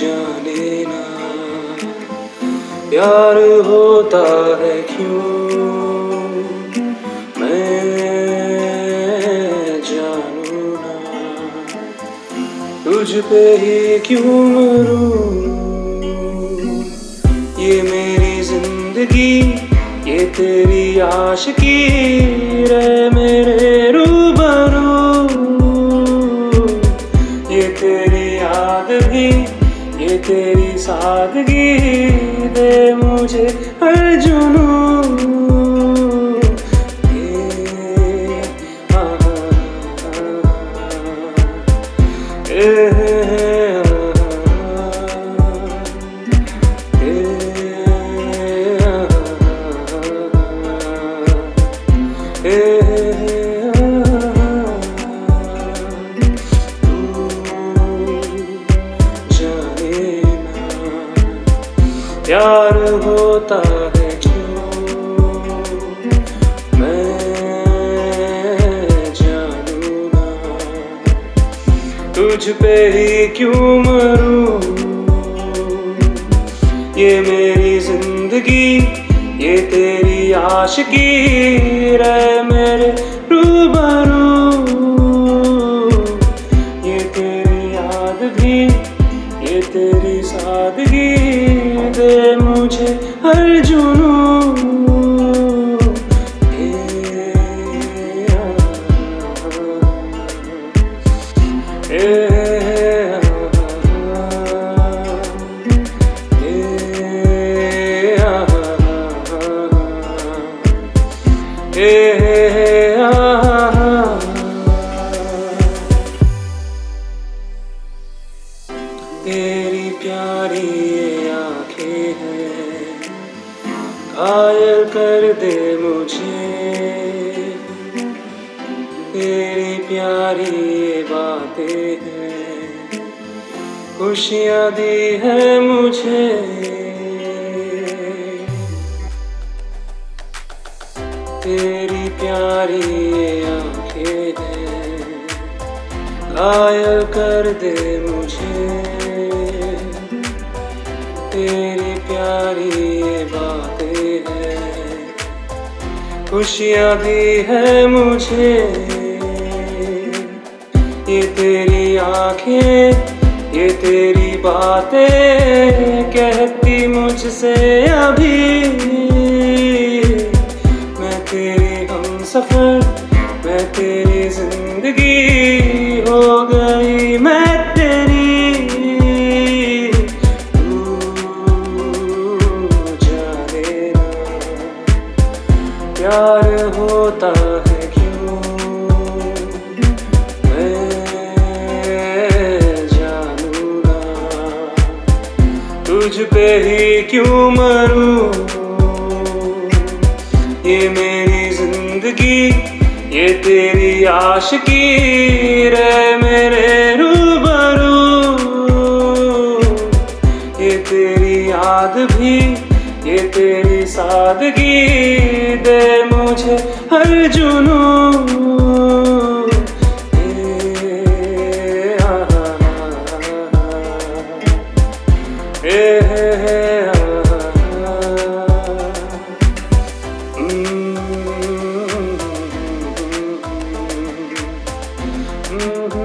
जाने ना। प्यार होता है क्यों? मैं जानू ना। तुझ पे ही क्यों मरूं? ये मेरी ज़िंदगी, ये तेरी आशिकी, रे मेरे रूबरू। ये तेरी याद भी ये तेरी सादगी दे मुझे हर जुनून प्यार होता है क्यों? मैं जानू तुझ पे ही क्यों मरूं? ये मेरी ज़िंदगी, ये तेरी आशिकी रे मेरे रूबरू। ये तेरी याद भी, ये तेरी सादगी हर तेरी प्यारी आँखें हैं। घायल कर दे मुझे। तेरी प्यारी ये बातें हैं। खुशियाँ दी है मुझे। तेरी प्यारी ये आँखें हैं। घायल कर दे मुझे। तेरी प्यारी बातें खुशियाँ दी है मुझे। ये तेरी आँखें, ये तेरी बातें कहती मुझसे अभी। मैं तेरी हम सफ़र प्यार होता है क्यों? मैं जानू तुझ पे ही क्यों मरूं? ये मेरी ज़िंदगी, ये तेरी आशिकी रे मेरे रूबरू। ये तेरी याद भी, ये तेरी सादगी है हर जुनू Mm-hmm.